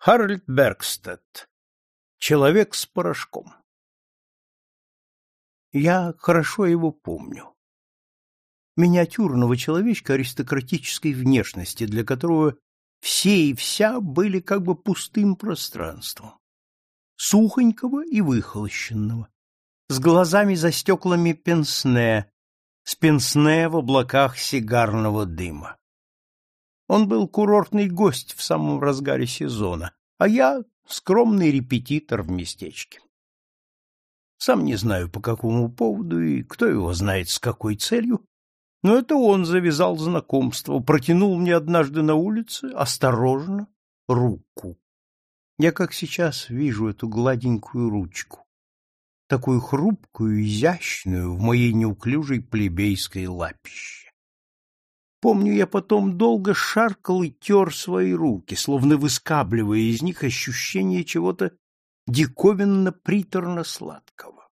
Харальд Бергстедт. Человек с порошком. Я хорошо его помню. Миниатюрного человечка аристократической внешности, для которого все и вся были как бы пустым пространством. Сухонького и выхолощенного, с глазами за стеклами пенсне, с пенсне в облаках сигарного дыма. Он был курортный гость в самом разгаре сезона, а я — скромный репетитор в местечке. Сам не знаю, по какому поводу и кто его знает с какой целью, но это он завязал знакомство, протянул мне однажды на улице, осторожно, руку. Я как сейчас вижу эту гладенькую ручку, такую хрупкую, изящную в моей неуклюжей плебейской лапище. Помню, я потом долго шаркал и тер свои руки, словно выскабливая из них ощущение чего-то диковинно-приторно-сладкого.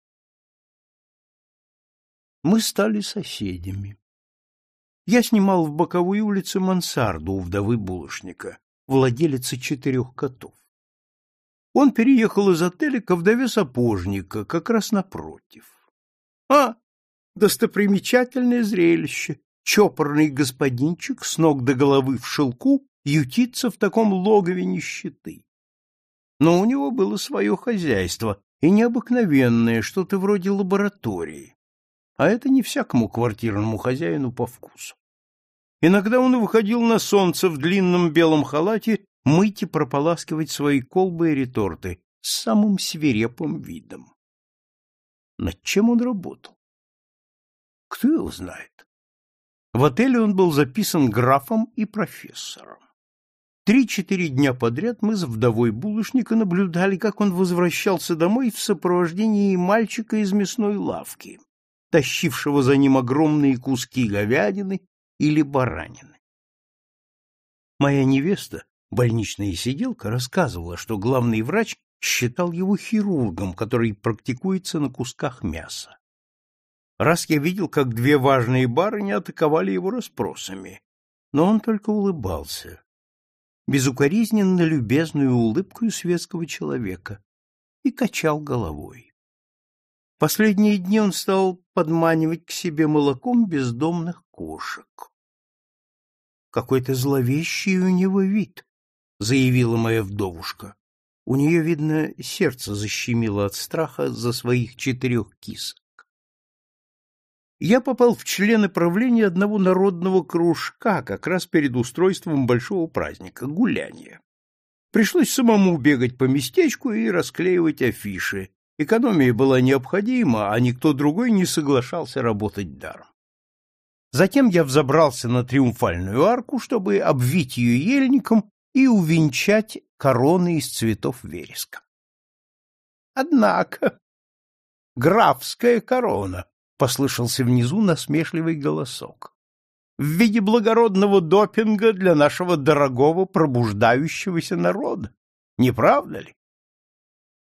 Мы стали соседями. Я снимал в боковой улице мансарду у вдовы булочника, владелицы четырех котов. Он переехал из отеля ко вдове сапожника, как раз напротив. А, достопримечательное зрелище! Чопорный господинчик с ног до головы в шелку ютится в таком логове нищеты. Но у него было свое хозяйство и необыкновенное, что-то вроде лаборатории. А это не всякому квартирному хозяину по вкусу. Иногда он выходил на солнце в длинном белом халате мыть и прополаскивать свои колбы и реторты с самым свирепым видом. Над чем он работал? Кто его знает? В отеле он был записан графом и профессором. Три-четыре дня подряд мы с вдовой булочника наблюдали, как он возвращался домой в сопровождении мальчика из мясной лавки, тащившего за ним огромные куски говядины или баранины. Моя невеста, больничная сиделка, рассказывала, что главный врач считал его хирургом, который практикуется на кусках мяса раз я видел, как две важные барыни атаковали его расспросами, но он только улыбался, безукоризненно любезную улыбкой светского человека, и качал головой. Последние дни он стал подманивать к себе молоком бездомных кошек. Какой-то зловещий у него вид, заявила моя вдовушка. У нее, видно, сердце защемило от страха за своих четырех кис я попал в члены правления одного народного кружка как раз перед устройством большого праздника — гуляния. Пришлось самому бегать по местечку и расклеивать афиши. Экономия была необходима, а никто другой не соглашался работать даром. Затем я взобрался на триумфальную арку, чтобы обвить ее ельником и увенчать короной из цветов вереска. Однако графская корона послышался внизу насмешливый голосок. В виде благородного допинга для нашего дорогого пробуждающегося народа. Не правда ли?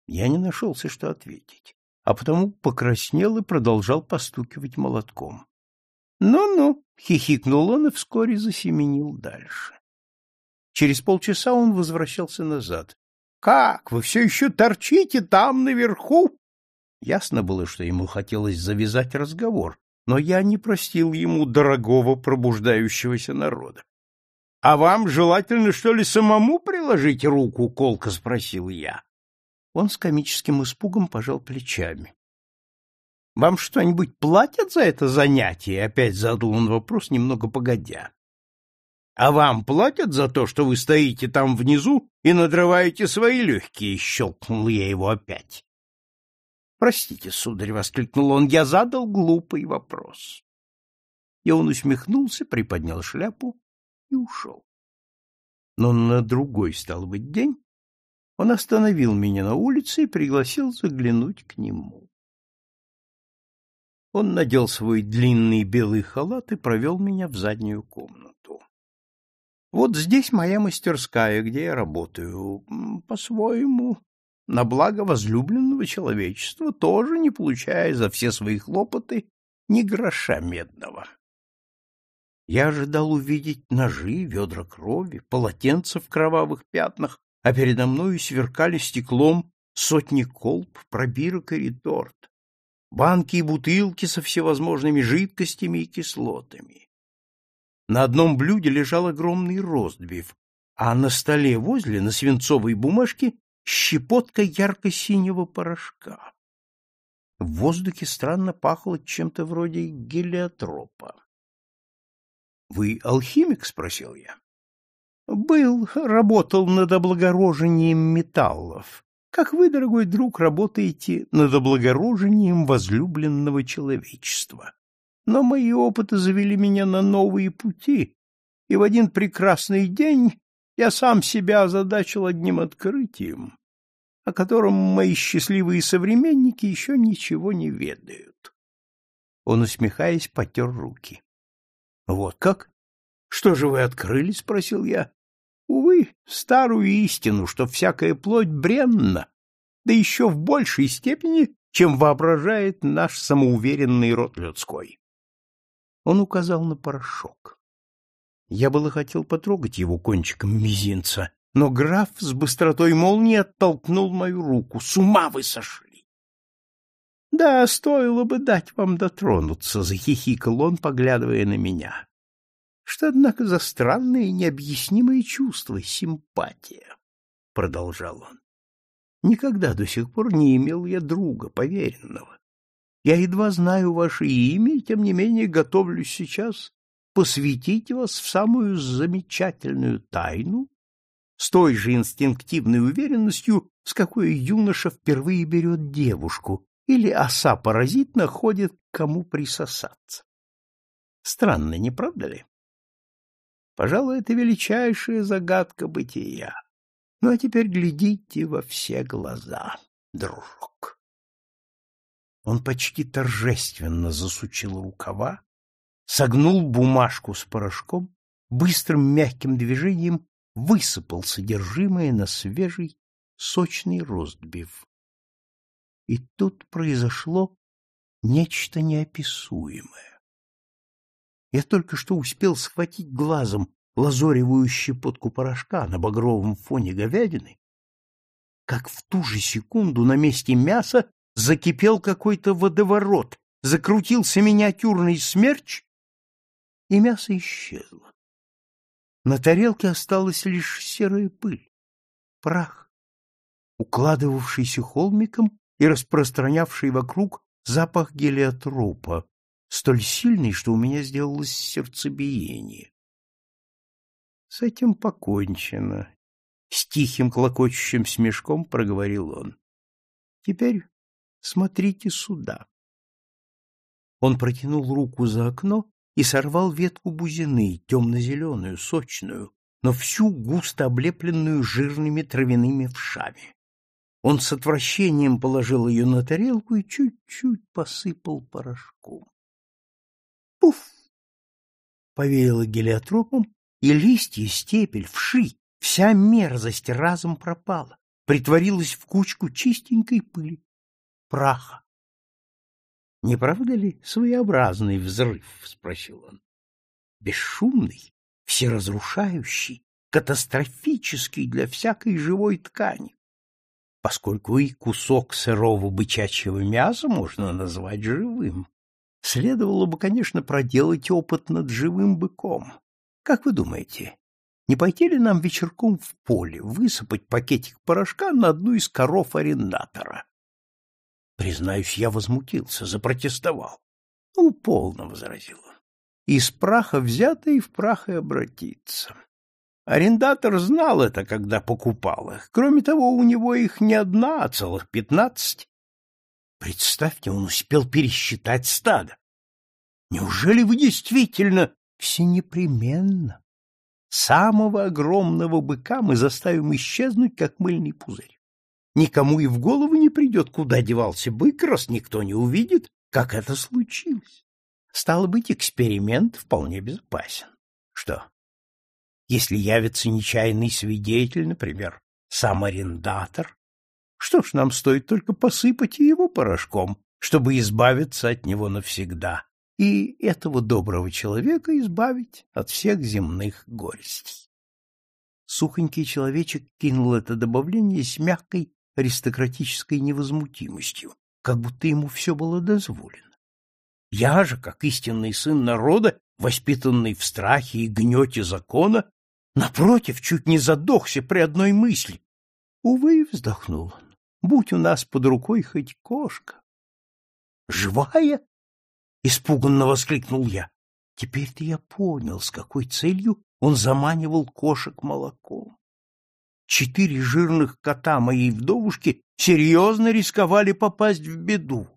Я не нашелся, что ответить, а потому покраснел и продолжал постукивать молотком. «Ну-ну», — хихикнул он и вскоре засеменил дальше. Через полчаса он возвращался назад. «Как, вы все еще торчите там наверху?» Ясно было, что ему хотелось завязать разговор, но я не простил ему дорогого пробуждающегося народа. — А вам желательно, что ли, самому приложить руку? — колко спросил я. Он с комическим испугом пожал плечами. — Вам что-нибудь платят за это занятие? — опять задал он вопрос, немного погодя. — А вам платят за то, что вы стоите там внизу и надрываете свои легкие? — щелкнул я его опять. Простите, сударь, воскликнул он, я задал глупый вопрос. И он усмехнулся, приподнял шляпу и ушел. Но на другой, стал быть, день он остановил меня на улице и пригласил заглянуть к нему. Он надел свой длинный белый халат и провел меня в заднюю комнату. Вот здесь моя мастерская, где я работаю. По-своему, на благо возлюбленного человечества, тоже не получая за все свои хлопоты ни гроша медного. Я ожидал увидеть ножи, ведра крови, полотенца в кровавых пятнах, а передо мною сверкали стеклом сотни колб, пробирок и реторт, банки и бутылки со всевозможными жидкостями и кислотами. На одном блюде лежал огромный ростбиф, а на столе возле, на свинцовой бумажке, щепотка ярко-синего порошка. В воздухе странно пахло чем-то вроде гелиотропа. — Вы алхимик? — спросил я. — Был, работал над облагорожением металлов. Как вы, дорогой друг, работаете над облагорожением возлюбленного человечества. Но мои опыты завели меня на новые пути, и в один прекрасный день я сам себя озадачил одним открытием, о котором мои счастливые современники еще ничего не ведают. Он, усмехаясь, потер руки. — Вот как? Что же вы открыли? — спросил я. — Увы, старую истину, что всякая плоть бренна, да еще в большей степени, чем воображает наш самоуверенный род людской. Он указал на порошок. Я было хотел потрогать его кончиком мизинца, но граф с быстротой молнии оттолкнул мою руку. С ума вы сошли! — Да, стоило бы дать вам дотронуться, — захихикал он, поглядывая на меня. — Что, однако, за странное и необъяснимое чувство симпатия, — продолжал он. Никогда до сих пор не имел я друга, поверенного. Я едва знаю ваше имя, тем не менее готовлюсь сейчас посвятить вас в самую замечательную тайну с той же инстинктивной уверенностью, с какой юноша впервые берет девушку или оса-паразит находит кому присосаться. Странно, не правда ли? Пожалуй, это величайшая загадка бытия. Ну, а теперь глядите во все глаза, дружок. Он почти торжественно засучил рукава, согнул бумажку с порошком, быстрым мягким движением высыпал содержимое на свежий сочный ростбиф. И тут произошло нечто неописуемое. Я только что успел схватить глазом лазоревую щепотку порошка на багровом фоне говядины, как в ту же секунду на месте мяса закипел какой-то водоворот, закрутился миниатюрный смерч, и мясо исчезло. На тарелке осталась лишь серая пыль, прах, укладывавшийся холмиком и распространявший вокруг запах гелиотропа, столь сильный, что у меня сделалось сердцебиение. С этим покончено. С тихим клокочущим смешком проговорил он. Теперь смотрите сюда. Он протянул руку за окно и сорвал ветку бузины, темно-зеленую, сочную, но всю густо облепленную жирными травяными вшами. Он с отвращением положил ее на тарелку и чуть-чуть посыпал порошком. Пуф! Повеяло гелиотропом, и листья, степель, вши, вся мерзость разом пропала, притворилась в кучку чистенькой пыли, праха. — Не правда ли своеобразный взрыв? — спросил он. — Бесшумный, всеразрушающий, катастрофический для всякой живой ткани, поскольку и кусок сырого бычачьего мяса можно назвать живым. Следовало бы, конечно, проделать опыт над живым быком, как вы думаете, не пойти ли нам вечерком в поле высыпать пакетик порошка на одну из коров арендатора? Признаюсь, я возмутился, запротестовал. Ну, полно, — возразил он. Из праха взято и в прах и обратиться. Арендатор знал это, когда покупал их. Кроме того, у него их не одна, а целых пятнадцать. Представьте, он успел пересчитать стадо. Неужели вы действительно все непременно. Самого огромного быка мы заставим исчезнуть, как мыльный пузырь. Никому и в голову не придет, куда девался бык, раз никто не увидит, как это случилось. Стало быть, эксперимент вполне безопасен. Что? Если явится нечаянный свидетель, например, сам арендатор, что ж, нам стоит только посыпать его порошком, чтобы избавиться от него навсегда и этого доброго человека избавить от всех земных горестей. Сухонький человечек кинул это добавление с мягкой аристократической невозмутимостью, как будто ему все было дозволено. Я же, как истинный сын народа, воспитанный в страхе и гнете закона, напротив, чуть не задохся при одной мысли. Увы, вздохнул он, будь у нас под рукой хоть кошка. «Живая?» — испуганно воскликнул я. Теперь-то я понял, с какой целью он заманивал кошек молоком. Четыре жирных кота моей вдовушки серьезно рисковали попасть в беду.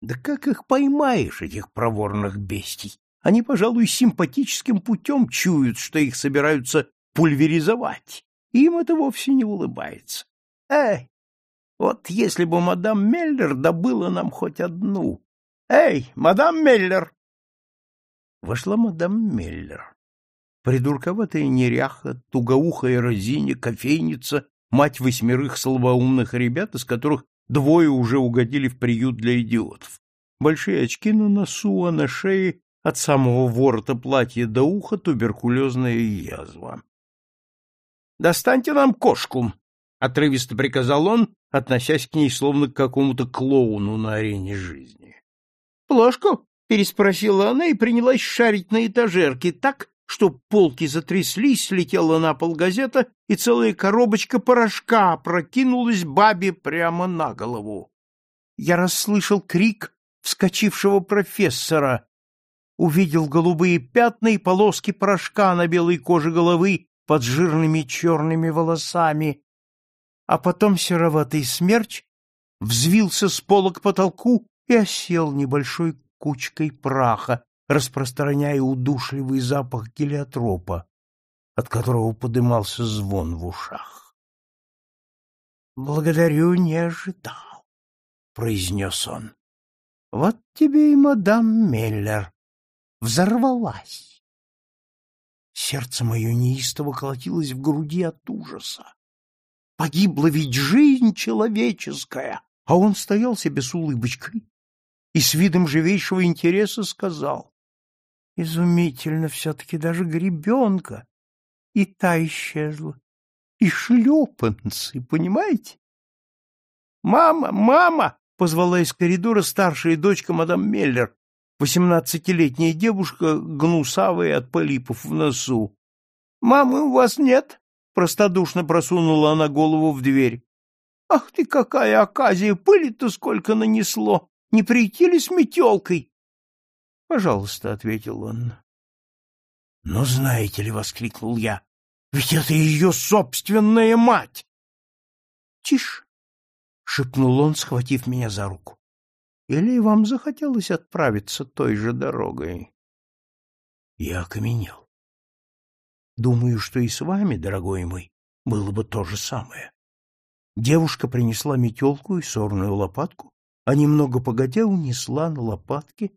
Да как их поймаешь, этих проворных бестий? Они, пожалуй, симпатическим путем чуют, что их собираются пульверизовать. Им это вовсе не улыбается. Эй, вот если бы мадам Меллер добыла нам хоть одну. Эй, мадам Меллер! Вошла мадам Меллер. Придурковатая неряха, тугоухая разиня, кофейница, мать восьмерых слабоумных ребят, из которых двое уже угодили в приют для идиотов. Большие очки на носу, а на шее от самого ворота платья до уха туберкулезная язва. «Достаньте нам кошку!» — отрывисто приказал он, относясь к ней словно к какому-то клоуну на арене жизни. «Плошку?» — переспросила она и принялась шарить на этажерке так, что полки затряслись, слетела на пол газета, и целая коробочка порошка прокинулась бабе прямо на голову. Я расслышал крик вскочившего профессора, увидел голубые пятна и полоски порошка на белой коже головы под жирными черными волосами, а потом сероватый смерч взвился с пола к потолку и осел небольшой кучкой праха, распространяя удушливый запах гелиотропа, от которого подымался звон в ушах. «Благодарю, не ожидал», — произнес он. «Вот тебе и мадам Меллер взорвалась». Сердце мое неистово колотилось в груди от ужаса. Погибла ведь жизнь человеческая, а он стоял себе с улыбочкой и с видом живейшего интереса сказал. Изумительно все-таки даже гребенка. И та исчезла. И шлепанцы, понимаете? «Мама, мама!» — позвала из коридора старшая дочка мадам Меллер, восемнадцатилетняя девушка, гнусавая от полипов в носу. «Мамы у вас нет?» — простодушно просунула она голову в дверь. «Ах ты какая оказия! Пыли-то сколько нанесло! Не прийти ли с метелкой?» Пожалуйста, ответил он. Но знаете ли, воскликнул я, ведь это ее собственная мать. Тише, шепнул он, схватив меня за руку. Или вам захотелось отправиться той же дорогой? Я окаменел. Думаю, что и с вами, дорогой мой, было бы то же самое. Девушка принесла метелку и сорную лопатку, а немного погодя унесла на лопатке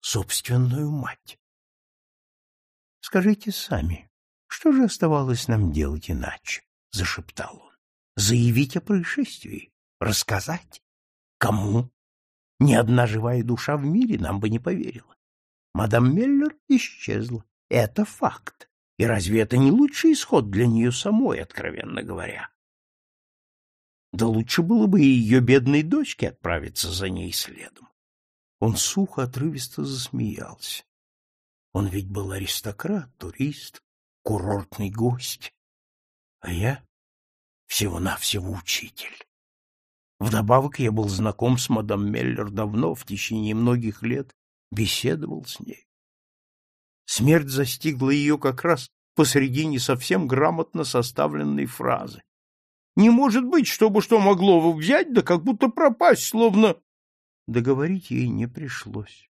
собственную мать. Скажите сами, что же оставалось нам делать иначе? — зашептал он. — Заявить о происшествии? Рассказать? Кому? Ни одна живая душа в мире нам бы не поверила. Мадам Меллер исчезла. Это факт. И разве это не лучший исход для нее самой, откровенно говоря? Да лучше было бы и ее бедной дочке отправиться за ней следом. Он сухо, отрывисто засмеялся. Он ведь был аристократ, турист, курортный гость. А я всего-навсего учитель. Вдобавок я был знаком с мадам Меллер давно, в течение многих лет, беседовал с ней. Смерть застигла ее как раз посредине совсем грамотно составленной фразы. Не может быть, чтобы что могло вы взять, да как будто пропасть, словно Договорить ей не пришлось.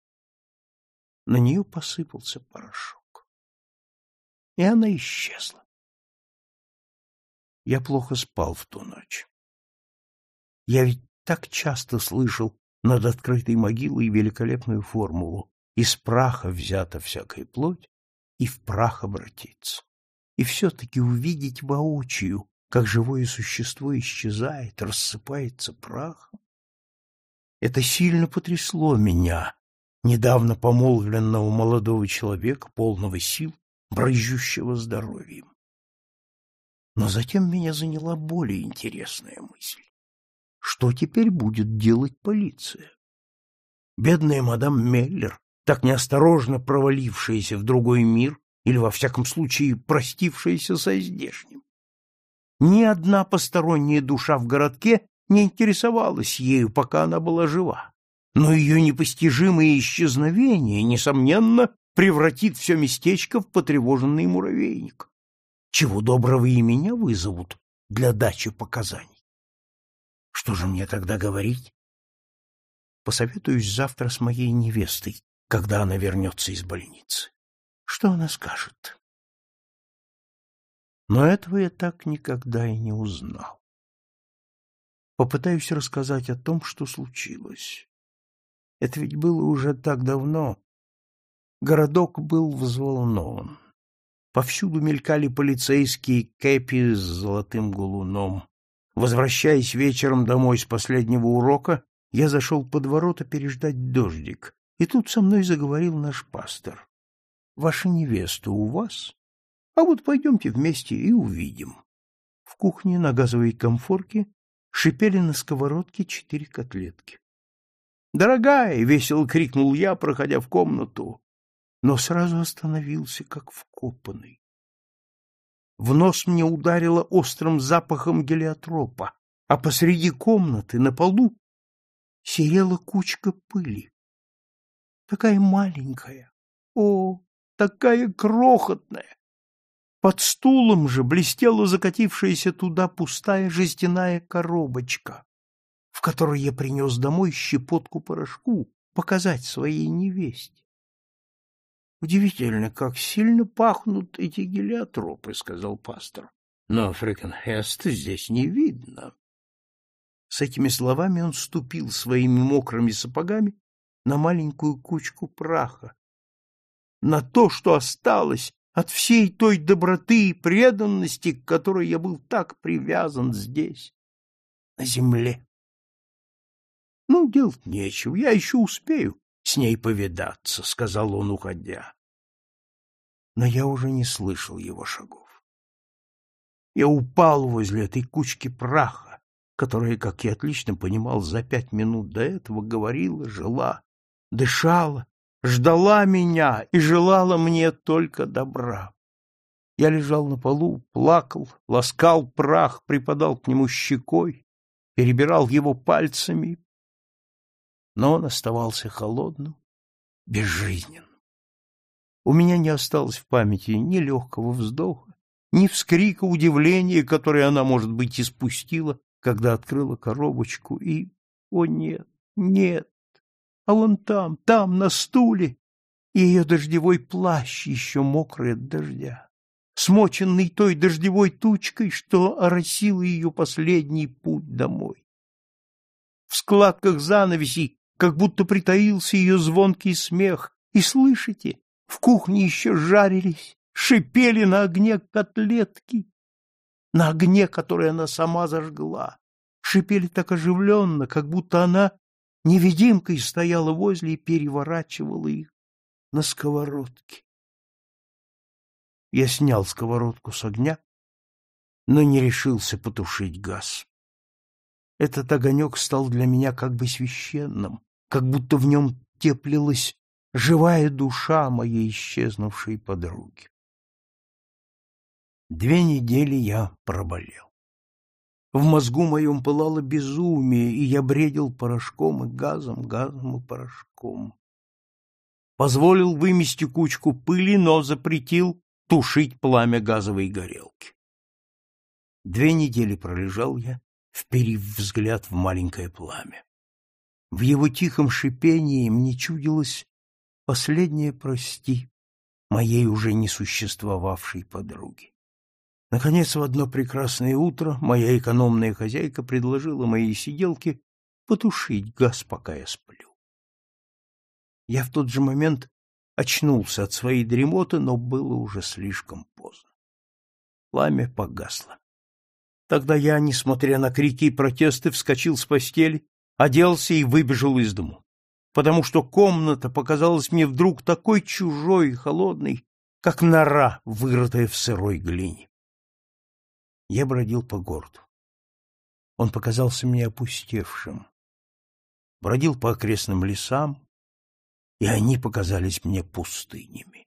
На нее посыпался порошок. И она исчезла. Я плохо спал в ту ночь. Я ведь так часто слышал над открытой могилой великолепную формулу «Из праха взята всякая плоть, и в прах обратиться». И все-таки увидеть воочию, как живое существо исчезает, рассыпается прахом, это сильно потрясло меня, недавно помолвленного молодого человека, полного сил, брызжущего здоровьем. Но затем меня заняла более интересная мысль. Что теперь будет делать полиция? Бедная мадам Меллер, так неосторожно провалившаяся в другой мир, или, во всяком случае, простившаяся со здешним. Ни одна посторонняя душа в городке не интересовалась ею, пока она была жива. Но ее непостижимое исчезновение, несомненно, превратит все местечко в потревоженный муравейник. Чего доброго и меня вызовут для дачи показаний. Что же мне тогда говорить? Посоветуюсь завтра с моей невестой, когда она вернется из больницы. Что она скажет? Но этого я так никогда и не узнал. Попытаюсь рассказать о том, что случилось. Это ведь было уже так давно. Городок был взволнован. Повсюду мелькали полицейские кэпи с золотым галуном. Возвращаясь вечером домой с последнего урока, я зашел под ворота переждать дождик, и тут со мной заговорил наш пастор. — Ваша невеста у вас? А вот пойдемте вместе и увидим. В кухне на газовой комфорке шипели на сковородке четыре котлетки. «Дорогая!» — весело крикнул я, проходя в комнату, но сразу остановился, как вкопанный. В нос мне ударило острым запахом гелиотропа, а посреди комнаты на полу серела кучка пыли. Такая маленькая, о, такая крохотная, под стулом же блестела закатившаяся туда пустая жестяная коробочка, в которой я принес домой щепотку порошку показать своей невесте. Удивительно, как сильно пахнут эти гелиотропы, сказал пастор. Но Фрикенхеста здесь не видно. С этими словами он ступил своими мокрыми сапогами на маленькую кучку праха, на то, что осталось от всей той доброты и преданности, к которой я был так привязан здесь, на земле. Ну, делать нечего, я еще успею с ней повидаться, — сказал он, уходя. Но я уже не слышал его шагов. Я упал возле этой кучки праха, которая, как я отлично понимал, за пять минут до этого говорила, жила, дышала ждала меня и желала мне только добра. Я лежал на полу, плакал, ласкал прах, припадал к нему щекой, перебирал его пальцами, но он оставался холодным, безжизненным. У меня не осталось в памяти ни легкого вздоха, ни вскрика удивления, который она, может быть, испустила, когда открыла коробочку, и, о нет, нет, а вон там, там, на стуле, ее дождевой плащ еще мокрый от дождя, смоченный той дождевой тучкой, что оросила ее последний путь домой. В складках занавесей как будто притаился ее звонкий смех, и, слышите, в кухне еще жарились, шипели на огне котлетки, на огне, который она сама зажгла. Шипели так оживленно, как будто она невидимкой стояла возле и переворачивала их на сковородке. Я снял сковородку с огня, но не решился потушить газ. Этот огонек стал для меня как бы священным, как будто в нем теплилась живая душа моей исчезнувшей подруги. Две недели я проболел. В мозгу моем пылало безумие, и я бредил порошком и газом, газом и порошком. Позволил вымести кучку пыли, но запретил тушить пламя газовой горелки. Две недели пролежал я, вперив взгляд в маленькое пламя. В его тихом шипении мне чудилось последнее «прости» моей уже не существовавшей подруги. Наконец, в одно прекрасное утро моя экономная хозяйка предложила моей сиделке потушить газ, пока я сплю. Я в тот же момент очнулся от своей дремоты, но было уже слишком поздно. Пламя погасло. Тогда я, несмотря на крики и протесты, вскочил с постели, оделся и выбежал из дому, потому что комната показалась мне вдруг такой чужой и холодной, как нора, вырытая в сырой глине. Я бродил по городу. Он показался мне опустевшим. Бродил по окрестным лесам, и они показались мне пустынями.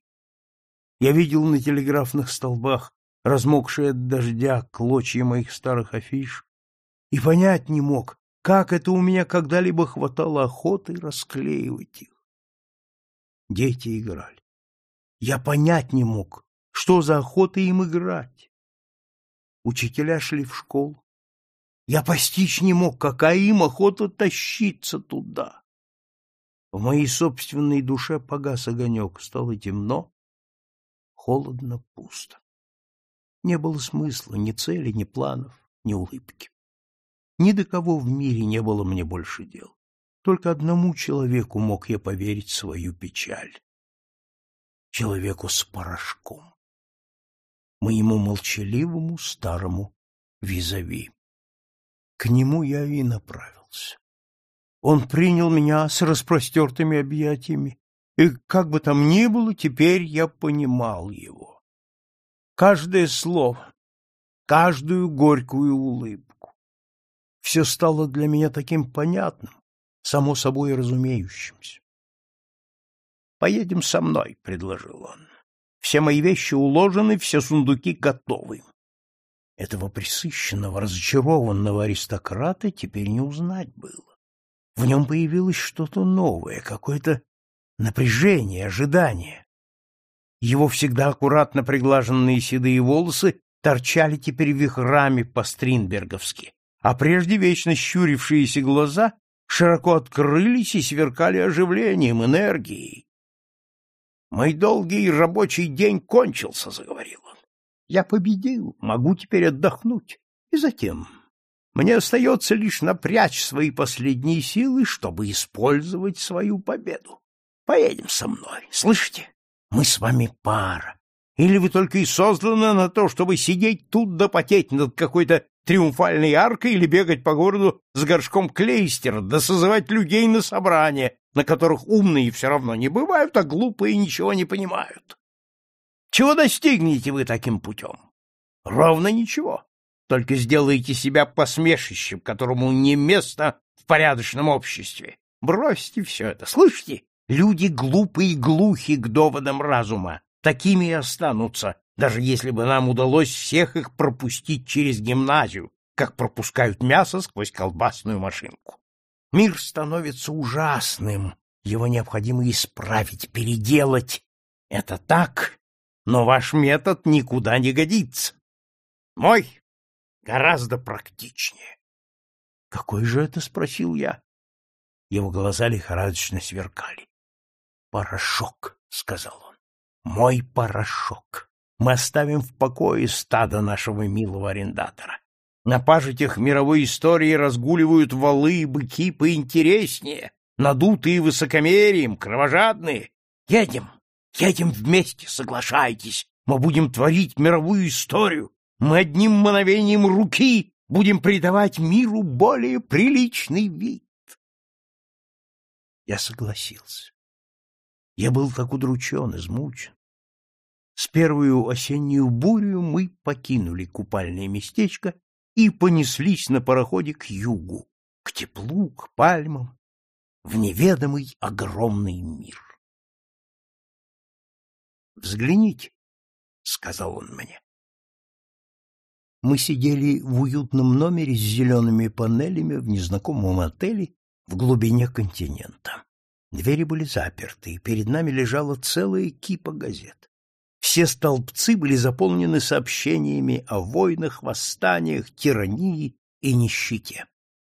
Я видел на телеграфных столбах размокшие от дождя клочья моих старых афиш и понять не мог, как это у меня когда-либо хватало охоты расклеивать их. Дети играли. Я понять не мог, что за охота им играть. Учителя шли в школу. Я постичь не мог, какая им охота тащиться туда. В моей собственной душе погас огонек, стало темно, холодно, пусто. Не было смысла, ни цели, ни планов, ни улыбки. Ни до кого в мире не было мне больше дел. Только одному человеку мог я поверить свою печаль. Человеку с порошком. Моему молчаливому старому визави. К нему я и направился. Он принял меня с распростертыми объятиями, и, как бы там ни было, теперь я понимал его. Каждое слово, каждую горькую улыбку. Все стало для меня таким понятным, само собой разумеющимся. «Поедем со мной», — предложил он. «Все мои вещи уложены, все сундуки готовы». Этого присыщенного, разочарованного аристократа теперь не узнать было. В нем появилось что-то новое, какое-то напряжение, ожидание. Его всегда аккуратно приглаженные седые волосы торчали теперь вихрами по-стринберговски, а прежде вечно щурившиеся глаза широко открылись и сверкали оживлением, энергией. «Мой долгий рабочий день кончился», — заговорил он. «Я победил, могу теперь отдохнуть. И затем мне остается лишь напрячь свои последние силы, чтобы использовать свою победу. Поедем со мной, слышите? Мы с вами пара. Или вы только и созданы на то, чтобы сидеть тут да потеть над какой-то триумфальной аркой или бегать по городу с горшком клейстера, да созывать людей на собрания, на которых умные все равно не бывают, а глупые ничего не понимают. Чего достигнете вы таким путем? Ровно ничего. Только сделаете себя посмешищем, которому не место в порядочном обществе. Бросьте все это, слышите? Люди глупые и глухи к доводам разума. Такими и останутся, даже если бы нам удалось всех их пропустить через гимназию, как пропускают мясо сквозь колбасную машинку. Мир становится ужасным, его необходимо исправить, переделать. Это так, но ваш метод никуда не годится. Мой гораздо практичнее. — Какой же это? — спросил я. Его глаза лихорадочно сверкали. — Порошок, — сказал он. — Мой порошок. Мы оставим в покое стадо нашего милого арендатора. На пажитях мировой истории разгуливают валы и быки поинтереснее, надутые высокомерием, кровожадные. Едем, едем вместе, соглашайтесь. Мы будем творить мировую историю. Мы одним мановением руки будем придавать миру более приличный вид. Я согласился. Я был как удручен, измучен. С первую осеннюю бурю мы покинули купальное местечко и понеслись на пароходе к югу, к теплу, к пальмам, в неведомый огромный мир. «Взгляните», — сказал он мне. Мы сидели в уютном номере с зелеными панелями в незнакомом отеле в глубине континента. Двери были заперты, и перед нами лежала целая кипа газет. Все столбцы были заполнены сообщениями о войнах, восстаниях, тирании и нищете.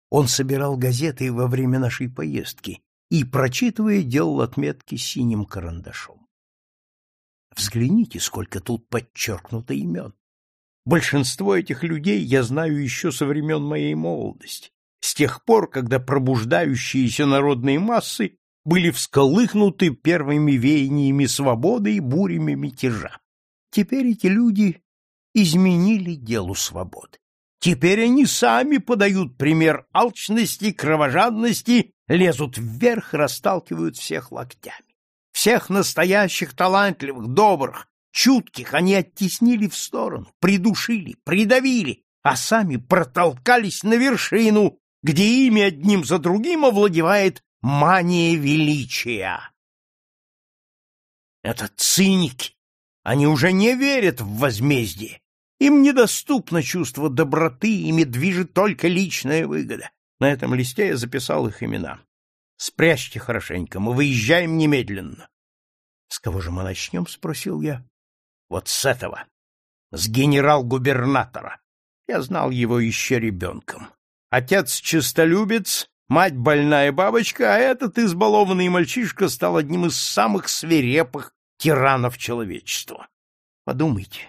Он собирал газеты во время нашей поездки и, прочитывая, делал отметки синим карандашом. Взгляните, сколько тут подчеркнуто имен. Большинство этих людей я знаю еще со времен моей молодости, с тех пор, когда пробуждающиеся народные массы были всколыхнуты первыми веяниями свободы и бурями мятежа. Теперь эти люди изменили делу свободы. Теперь они сами подают пример алчности, кровожадности, лезут вверх, расталкивают всех локтями. Всех настоящих, талантливых, добрых, чутких они оттеснили в сторону, придушили, придавили, а сами протолкались на вершину, где ими одним за другим овладевает мания величия. Это циники. Они уже не верят в возмездие. Им недоступно чувство доброты, ими движет только личная выгода. На этом листе я записал их имена. Спрячьте хорошенько, мы выезжаем немедленно. — С кого же мы начнем? — спросил я. — Вот с этого. С генерал-губернатора. Я знал его еще ребенком. Отец честолюбец, мать больная бабочка, а этот избалованный мальчишка стал одним из самых свирепых тиранов человечества. Подумайте,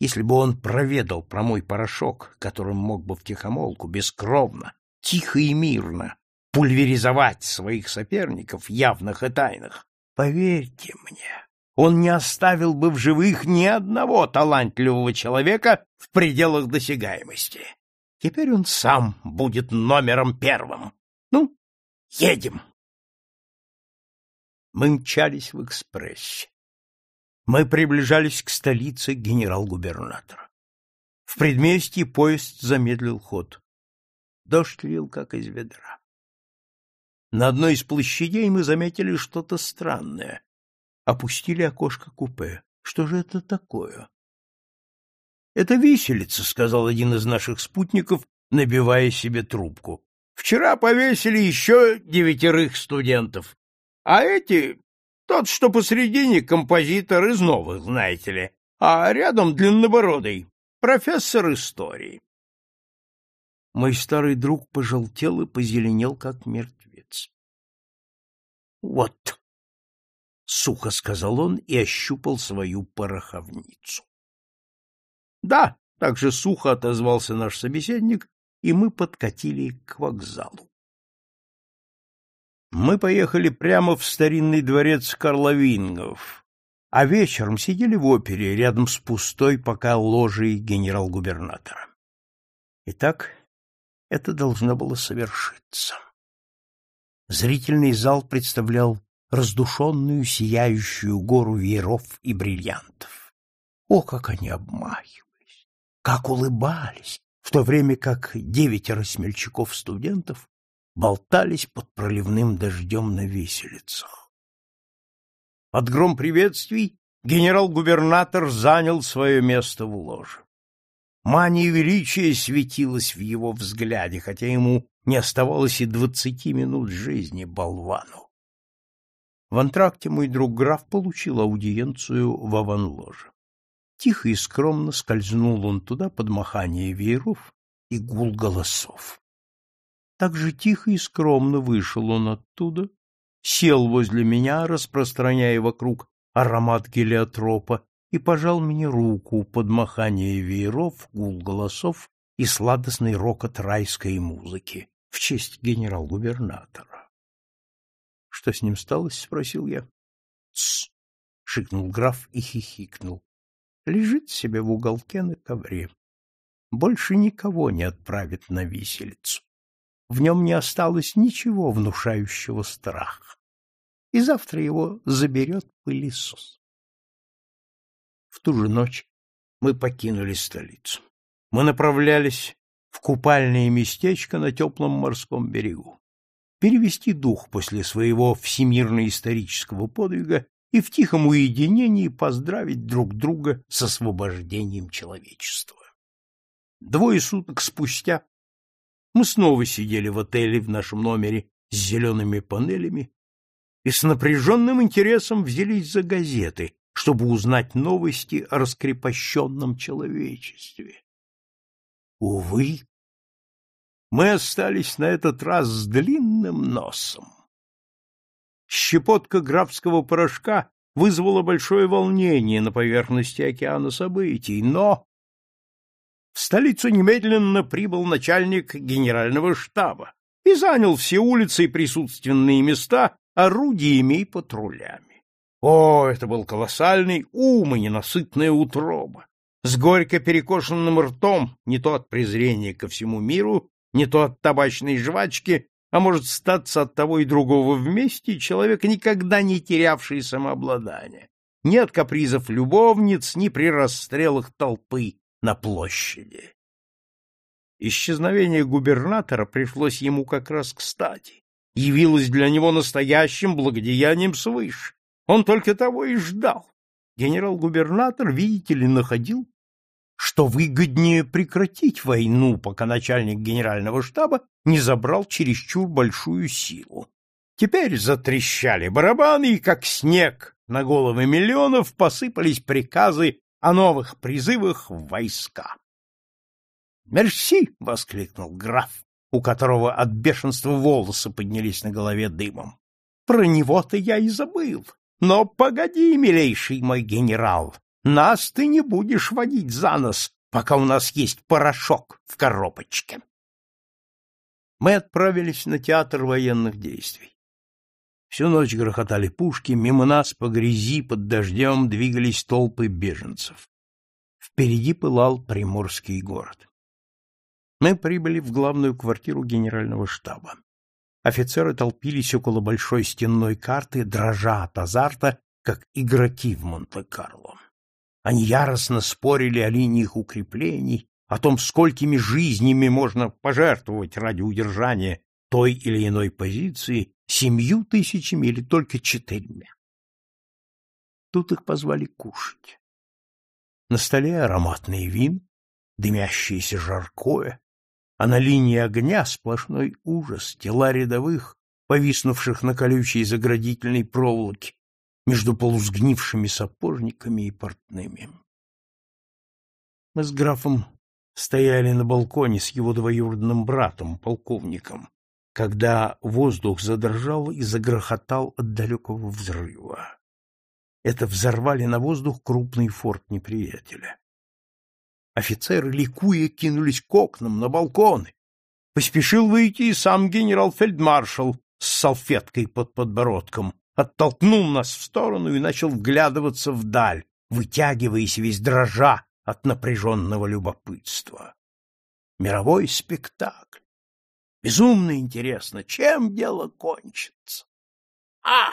если бы он проведал про мой порошок, которым мог бы втихомолку, бескровно, тихо и мирно пульверизовать своих соперников, явных и тайных, поверьте мне, он не оставил бы в живых ни одного талантливого человека в пределах досягаемости. Теперь он сам будет номером первым. Ну, едем. Мы мчались в экспрессе. Мы приближались к столице генерал-губернатора. В предместье поезд замедлил ход. Дождь лил, как из ведра. На одной из площадей мы заметили что-то странное. Опустили окошко купе. Что же это такое? — Это виселица, — сказал один из наших спутников, набивая себе трубку. — Вчера повесили еще девятерых студентов. А эти... Тот, что посредине, композитор из новых, знаете ли, а рядом длиннобородый, профессор истории. Мой старый друг пожелтел и позеленел, как мертвец. — Вот, — сухо сказал он и ощупал свою пороховницу. — Да, — так же сухо отозвался наш собеседник, и мы подкатили к вокзалу. Мы поехали прямо в старинный дворец Карловингов, а вечером сидели в опере рядом с пустой пока ложей генерал-губернатора. Итак, это должно было совершиться. Зрительный зал представлял раздушенную сияющую гору вееров и бриллиантов. О, как они обмахивались, как улыбались, в то время как девятеро смельчаков-студентов болтались под проливным дождем на виселицах. Под гром приветствий генерал-губернатор занял свое место в ложе. Мания величия светилась в его взгляде, хотя ему не оставалось и двадцати минут жизни болвану. В антракте мой друг граф получил аудиенцию в аванложе. Тихо и скромно скользнул он туда под махание вееров и гул голосов. Так же тихо и скромно вышел он оттуда, сел возле меня, распространяя вокруг аромат гелиотропа, и пожал мне руку под махание вееров, гул голосов и сладостный рокот райской музыки в честь генерал-губернатора. — Что с ним сталось? — спросил я. — Тсс! — шикнул граф и хихикнул. — Лежит себе в уголке на ковре. Больше никого не отправит на виселицу. В нем не осталось ничего внушающего страх. И завтра его заберет пылесос. В ту же ночь мы покинули столицу. Мы направлялись в купальное местечко на теплом морском берегу. Перевести дух после своего всемирно-исторического подвига и в тихом уединении поздравить друг друга с освобождением человечества. Двое суток спустя мы снова сидели в отеле в нашем номере с зелеными панелями и с напряженным интересом взялись за газеты, чтобы узнать новости о раскрепощенном человечестве. Увы, мы остались на этот раз с длинным носом. Щепотка графского порошка вызвала большое волнение на поверхности океана событий, но в столицу немедленно прибыл начальник генерального штаба и занял все улицы и присутственные места орудиями и патрулями. О, это был колоссальный ум и ненасытная утроба, с горько перекошенным ртом, не то от презрения ко всему миру, не то от табачной жвачки, а может статься от того и другого вместе, человек, никогда не терявший самообладание, нет капризов любовниц ни при расстрелах толпы на площади. Исчезновение губернатора пришлось ему как раз кстати, явилось для него настоящим благодеянием свыше. Он только того и ждал. Генерал-губернатор, видите ли, находил, что выгоднее прекратить войну, пока начальник генерального штаба не забрал чересчур большую силу. Теперь затрещали барабаны, и как снег на головы миллионов посыпались приказы о новых призывах в войска. «Мерси!» — воскликнул граф, у которого от бешенства волосы поднялись на голове дымом. «Про него-то я и забыл. Но погоди, милейший мой генерал, нас ты не будешь водить за нос, пока у нас есть порошок в коробочке». Мы отправились на театр военных действий. Всю ночь грохотали пушки, мимо нас по грязи под дождем двигались толпы беженцев. Впереди пылал приморский город. Мы прибыли в главную квартиру генерального штаба. Офицеры толпились около большой стенной карты, дрожа от азарта, как игроки в Монте-Карло. Они яростно спорили о линиях укреплений, о том, сколькими жизнями можно пожертвовать ради удержания той или иной позиции семью тысячами или только четырьмя. Тут их позвали кушать. На столе ароматный вин, дымящееся жаркое, а на линии огня сплошной ужас, тела рядовых, повиснувших на колючей заградительной проволоке между полусгнившими сапожниками и портными. Мы с графом стояли на балконе с его двоюродным братом, полковником, когда воздух задрожал и загрохотал от далекого взрыва. Это взорвали на воздух крупный форт неприятеля. Офицеры, ликуя, кинулись к окнам, на балконы. Поспешил выйти и сам генерал-фельдмаршал с салфеткой под подбородком, оттолкнул нас в сторону и начал вглядываться вдаль, вытягиваясь весь дрожа от напряженного любопытства. Мировой спектакль. Безумно интересно, чем дело кончится. А!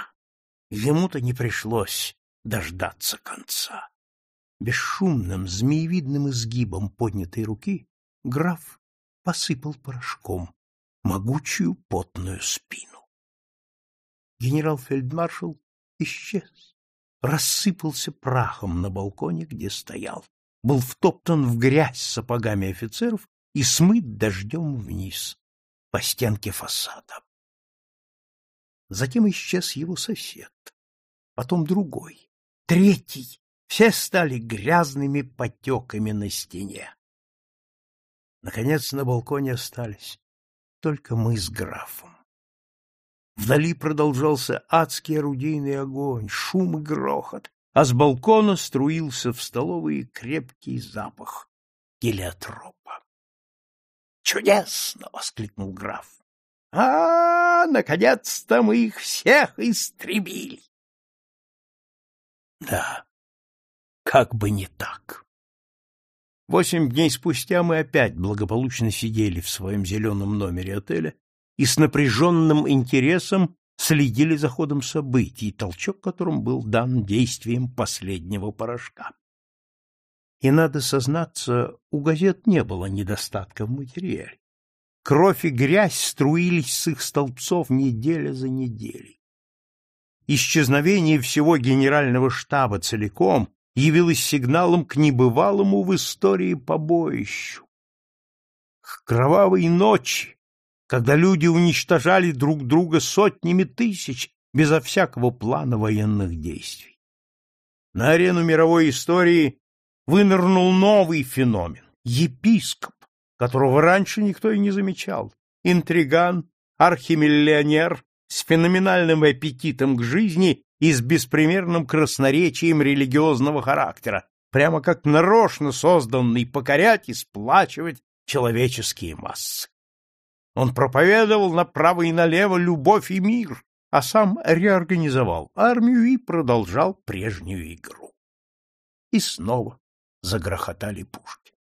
Ему-то не пришлось дождаться конца. Бесшумным, змеевидным изгибом поднятой руки граф посыпал порошком могучую потную спину. Генерал-фельдмаршал исчез, рассыпался прахом на балконе, где стоял, был втоптан в грязь сапогами офицеров и смыт дождем вниз по стенке фасада. Затем исчез его сосед, потом другой, третий. Все стали грязными потеками на стене. Наконец на балконе остались только мы с графом. Вдали продолжался адский орудийный огонь, шум и грохот, а с балкона струился в столовые крепкий запах гелиотроп. Чудесно! — воскликнул граф. — А, наконец-то мы их всех истребили! Да, как бы не так. Восемь дней спустя мы опять благополучно сидели в своем зеленом номере отеля и с напряженным интересом следили за ходом событий, толчок которым был дан действием последнего порошка. И, надо сознаться, у газет не было недостатка в материале. Кровь и грязь струились с их столбцов неделя за неделей. Исчезновение всего генерального штаба целиком явилось сигналом к небывалому в истории побоищу. К кровавой ночи, когда люди уничтожали друг друга сотнями тысяч безо всякого плана военных действий. На арену мировой истории вынырнул новый феномен — епископ, которого раньше никто и не замечал. Интриган, архимиллионер с феноменальным аппетитом к жизни и с беспримерным красноречием религиозного характера, прямо как нарочно созданный покорять и сплачивать человеческие массы. Он проповедовал направо и налево любовь и мир, а сам реорганизовал армию и продолжал прежнюю игру. И снова загрохотали пушки.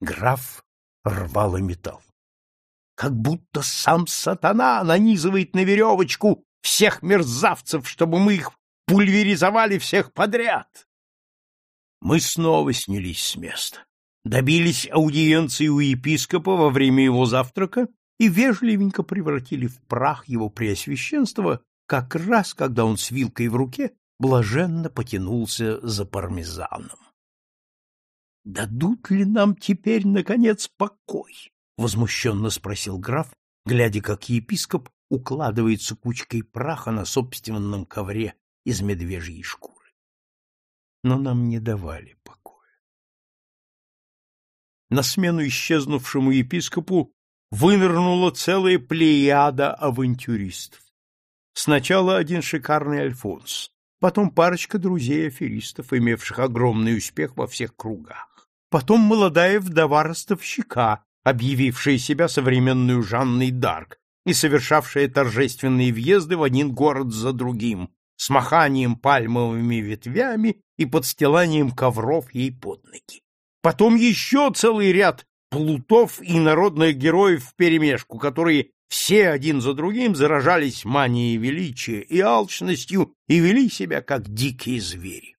Граф рвал и металл. Как будто сам сатана нанизывает на веревочку всех мерзавцев, чтобы мы их пульверизовали всех подряд. Мы снова снялись с места, добились аудиенции у епископа во время его завтрака и вежливенько превратили в прах его преосвященство, как раз когда он с вилкой в руке блаженно потянулся за пармезаном. Дадут ли нам теперь, наконец, покой? — возмущенно спросил граф, глядя, как епископ укладывается кучкой праха на собственном ковре из медвежьей шкуры. Но нам не давали покоя. На смену исчезнувшему епископу вынырнула целая плеяда авантюристов. Сначала один шикарный Альфонс, потом парочка друзей-аферистов, имевших огромный успех во всех кругах, потом молодая вдова ростовщика, объявившая себя современную Жанной Дарк и совершавшая торжественные въезды в один город за другим, с маханием пальмовыми ветвями и подстиланием ковров ей под ноги. Потом еще целый ряд плутов и народных героев вперемешку, которые все один за другим заражались манией величия и алчностью и вели себя как дикие звери.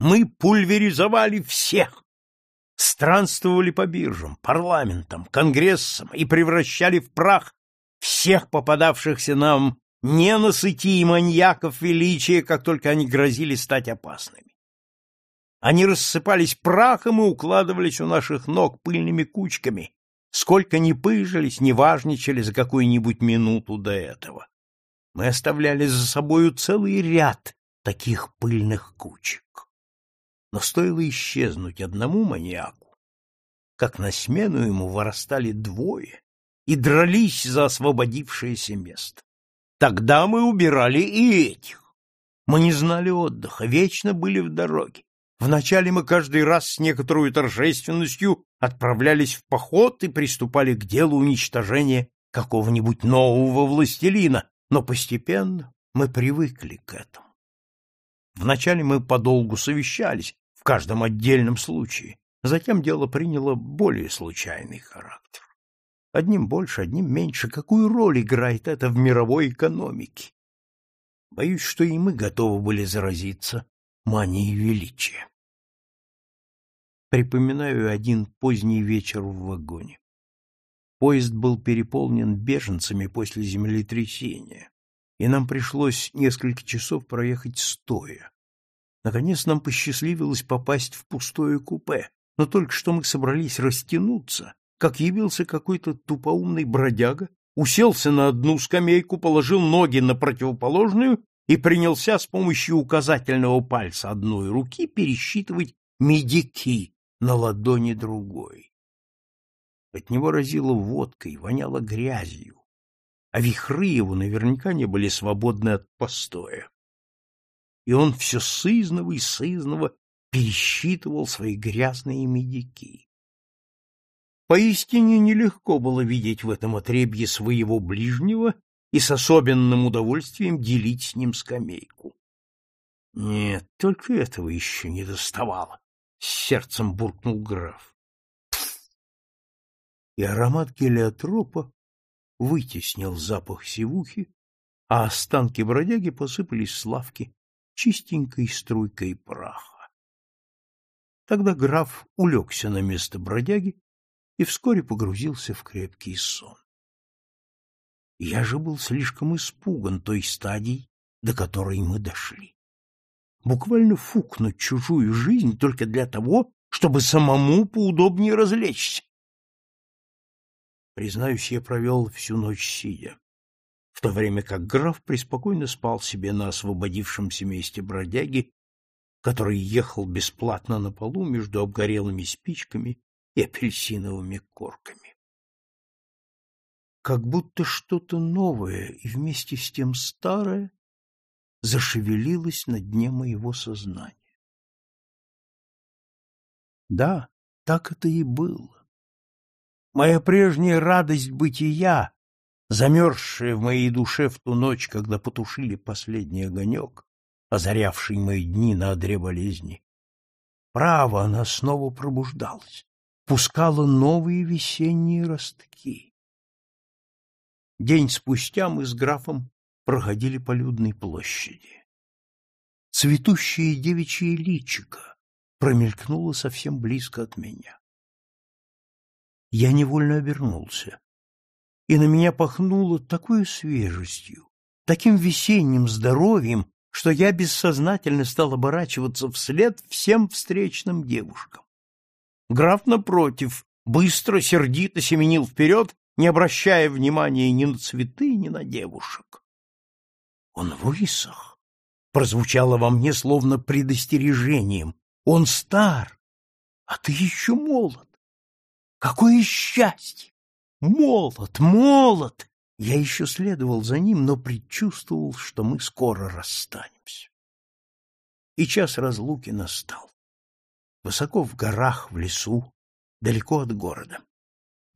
Мы пульверизовали всех, странствовали по биржам, парламентам, конгрессам и превращали в прах всех попадавшихся нам ненасыти и маньяков величия, как только они грозили стать опасными. Они рассыпались прахом и укладывались у наших ног пыльными кучками, сколько ни пыжились, ни важничали за какую-нибудь минуту до этого. Мы оставляли за собою целый ряд таких пыльных кучек. Но стоило исчезнуть одному маньяку, как на смену ему вырастали двое и дрались за освободившееся место. Тогда мы убирали и этих. Мы не знали отдыха, вечно были в дороге. Вначале мы каждый раз с некоторой торжественностью отправлялись в поход и приступали к делу уничтожения какого-нибудь нового властелина, но постепенно мы привыкли к этому. Вначале мы подолгу совещались в каждом отдельном случае, затем дело приняло более случайный характер. Одним больше, одним меньше. Какую роль играет это в мировой экономике? Боюсь, что и мы готовы были заразиться манией величия. Припоминаю один поздний вечер в вагоне. Поезд был переполнен беженцами после землетрясения, и нам пришлось несколько часов проехать стоя. Наконец нам посчастливилось попасть в пустое купе, но только что мы собрались растянуться, как явился какой-то тупоумный бродяга, уселся на одну скамейку, положил ноги на противоположную и принялся с помощью указательного пальца одной руки пересчитывать медики на ладони другой. От него разило водкой, воняло грязью, а вихры его наверняка не были свободны от постоя. И он все сызново и сызново пересчитывал свои грязные медики. Поистине нелегко было видеть в этом отребье своего ближнего и с особенным удовольствием делить с ним скамейку. Нет, только этого еще не доставало, — с сердцем буркнул граф. И аромат гелиотропа вытеснил запах сивухи, а останки бродяги посыпались с лавки чистенькой струйкой праха. Тогда граф улегся на место бродяги и вскоре погрузился в крепкий сон. Я же был слишком испуган той стадией, до которой мы дошли. Буквально фукнуть чужую жизнь только для того, чтобы самому поудобнее развлечься. Признаюсь, я провел всю ночь сидя, в то время как граф преспокойно спал себе на освободившемся месте бродяги, который ехал бесплатно на полу между обгорелыми спичками и апельсиновыми корками как будто что-то новое и вместе с тем старое зашевелилось на дне моего сознания. Да, так это и было. Моя прежняя радость бытия, замерзшая в моей душе в ту ночь, когда потушили последний огонек, озарявший мои дни на одре болезни, право, она снова пробуждалась, пускала новые весенние ростки. День спустя мы с графом проходили по людной площади. цветущее девичье личико промелькнуло совсем близко от меня. Я невольно обернулся, и на меня пахнуло такой свежестью, таким весенним здоровьем, что я бессознательно стал оборачиваться вслед всем встречным девушкам. Граф, напротив, быстро, сердито семенил вперед, не обращая внимания ни на цветы, ни на девушек. Он высох, прозвучало во мне словно предостережением. Он стар, а ты еще молод. Какое счастье! Молод, молод! Я еще следовал за ним, но предчувствовал, что мы скоро расстанемся. И час разлуки настал. Высоко в горах, в лесу, далеко от города.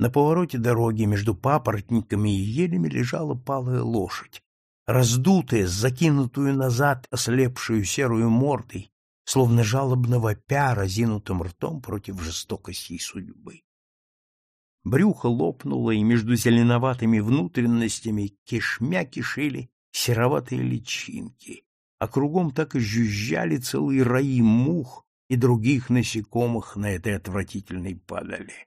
На повороте дороги между папоротниками и елями лежала палая лошадь, раздутая, с закинутую назад ослепшую серую мордой, словно жалобно вопя разинутым ртом против жестокости судьбы. Брюхо лопнуло, и между зеленоватыми внутренностями кишмя кишели сероватые личинки, а кругом так и жужжали целые раи мух и других насекомых на этой отвратительной падали.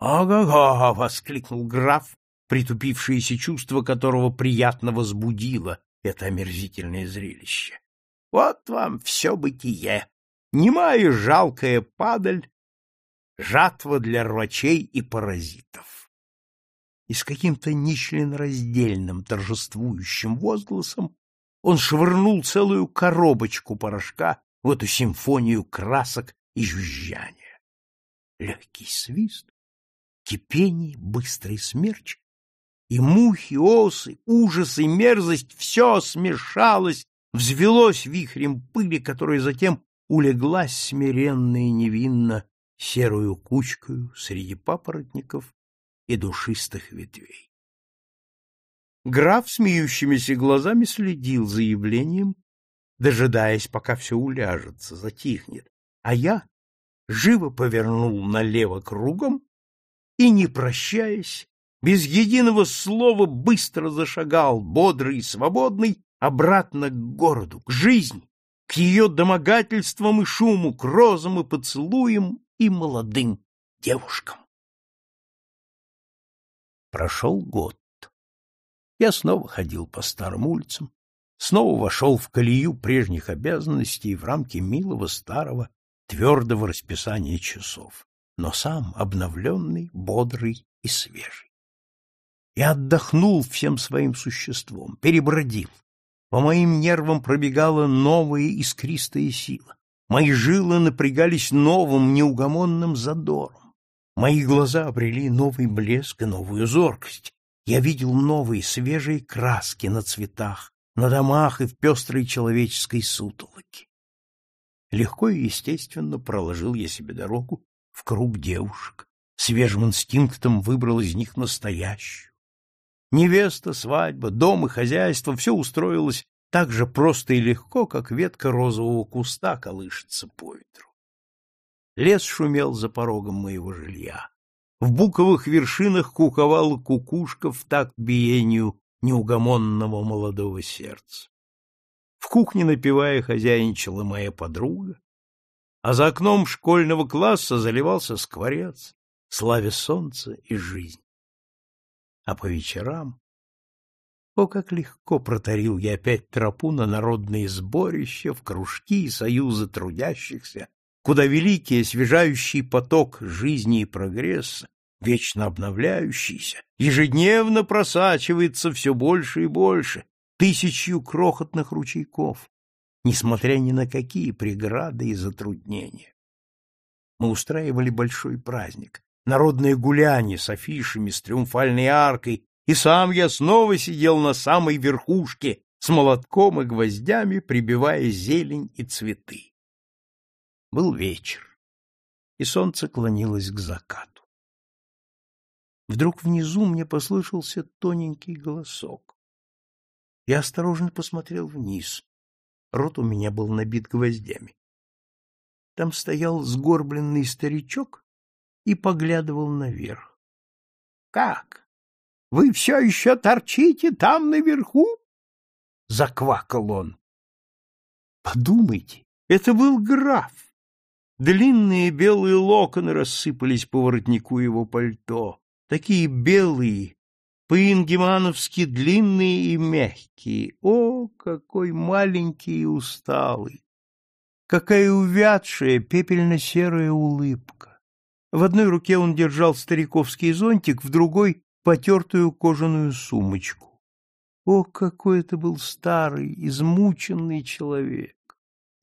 «Ага-га!» — воскликнул граф, притупившееся чувство которого приятно возбудило это омерзительное зрелище. «Вот вам все бытие! Немая жалкая падаль жатва для рвачей и паразитов. И с каким-то нечленораздельным торжествующим возгласом он швырнул целую коробочку порошка в эту симфонию красок и жужжания. Легкий свист, кипение, быстрый смерч, и мухи, осы, ужас и мерзость — все смешалось, взвелось вихрем пыли, которая затем улеглась смиренно и невинно серую кучкою среди папоротников и душистых ветвей. Граф смеющимися глазами следил за явлением, дожидаясь, пока все уляжется, затихнет, а я живо повернул налево кругом и, не прощаясь, без единого слова быстро зашагал, бодрый и свободный, обратно к городу, к жизни, к ее домогательствам и шуму, к розам и поцелуям и молодым девушкам. Прошел год. Я снова ходил по старым улицам, снова вошел в колею прежних обязанностей в рамки милого старого твердого расписания часов, но сам обновленный, бодрый и свежий. Я отдохнул всем своим существом, перебродил. По моим нервам пробегала новая искристая сила. Мои жилы напрягались новым, неугомонным задором. Мои глаза обрели новый блеск и новую зоркость. Я видел новые свежие краски на цветах, на домах и в пестрой человеческой сутолоке. Легко и естественно проложил я себе дорогу в круг девушек, свежим инстинктом выбрал из них настоящую. Невеста, свадьба, дом и хозяйство — все устроилось так же просто и легко, как ветка розового куста колышется по ветру. Лес шумел за порогом моего жилья. В буковых вершинах куковала кукушка в такт биению неугомонного молодого сердца. В кухне, напевая, хозяйничала моя подруга, а за окном школьного класса заливался скворец, славя солнца и жизнь. А по вечерам о, как легко протарил я опять тропу на народные сборища, в кружки и союзы трудящихся, куда великий освежающий поток жизни и прогресса, вечно обновляющийся, ежедневно просачивается все больше и больше, тысячью крохотных ручейков, несмотря ни на какие преграды и затруднения. Мы устраивали большой праздник, народное гуляние с афишами, с триумфальной аркой и сам я снова сидел на самой верхушке с молотком и гвоздями, прибивая зелень и цветы. Был вечер, и солнце клонилось к закату. Вдруг внизу мне послышался тоненький голосок. Я осторожно посмотрел вниз. Рот у меня был набит гвоздями. Там стоял сгорбленный старичок и поглядывал наверх. — Как? Вы все еще торчите там наверху? — заквакал он. Подумайте, это был граф. Длинные белые локоны рассыпались по воротнику его пальто, такие белые, по-ингемановски длинные и мягкие. О, какой маленький и усталый! Какая увядшая пепельно-серая улыбка! В одной руке он держал стариковский зонтик, в другой — потертую кожаную сумочку. О, какой это был старый, измученный человек!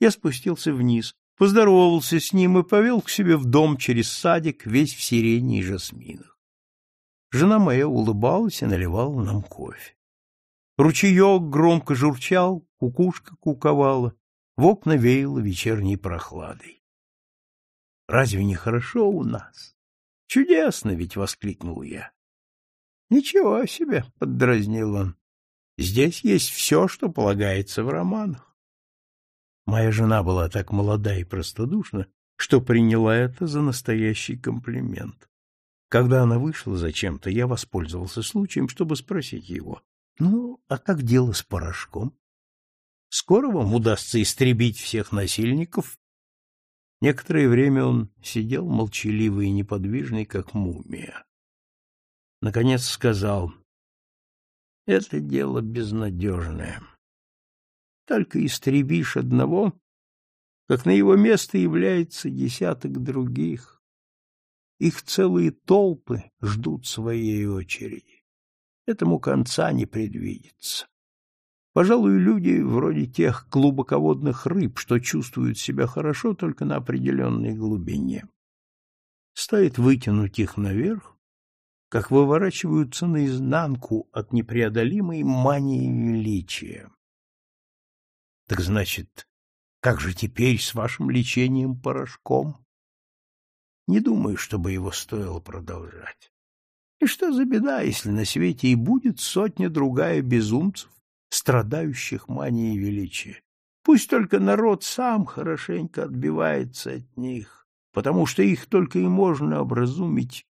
Я спустился вниз, поздоровался с ним и повел к себе в дом через садик, весь в сирене и жасминах. Жена моя улыбалась и наливала нам кофе. Ручеек громко журчал, кукушка куковала, в окна веяло вечерней прохладой. «Разве не хорошо у нас? Чудесно ведь!» — воскликнул я. «Ничего себе!» — поддразнил он. «Здесь есть все, что полагается в романах. Моя жена была так молода и простодушна, что приняла это за настоящий комплимент. Когда она вышла зачем-то, я воспользовался случаем, чтобы спросить его, «Ну, а как дело с порошком? Скоро вам удастся истребить всех насильников?» Некоторое время он сидел молчаливый и неподвижный, как мумия. Наконец сказал, «Это дело безнадежное. Только истребишь одного, как на его место является десяток других. Их целые толпы ждут своей очереди. Этому конца не предвидится. Пожалуй, люди вроде тех глубоководных рыб, что чувствуют себя хорошо только на определенной глубине. Стоит вытянуть их наверх, как выворачиваются наизнанку от непреодолимой мании величия. Так значит, как же теперь с вашим лечением порошком? Не думаю, чтобы его стоило продолжать. И что за беда, если на свете и будет сотня-другая безумцев, страдающих манией величия? Пусть только народ сам хорошенько отбивается от них, потому что их только и можно образумить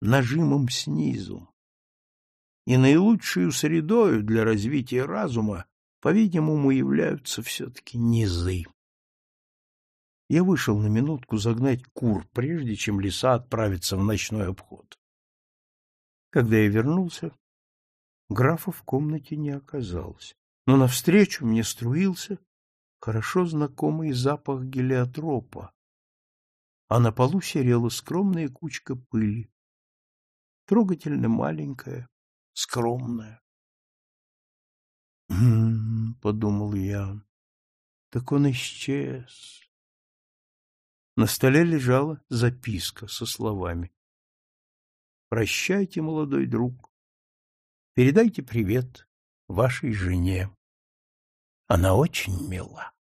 нажимом снизу. И наилучшую средою для развития разума по-видимому, являются все-таки низы. Я вышел на минутку загнать кур, прежде чем лиса отправится в ночной обход. Когда я вернулся, графа в комнате не оказалось, но навстречу мне струился хорошо знакомый запах гелиотропа, а на полу серела скромная кучка пыли, трогательно маленькая, скромная. «М-м-м», подумал я, — так он исчез. На столе лежала записка со словами. «Прощайте, молодой друг. Передайте привет вашей жене. Она очень мила».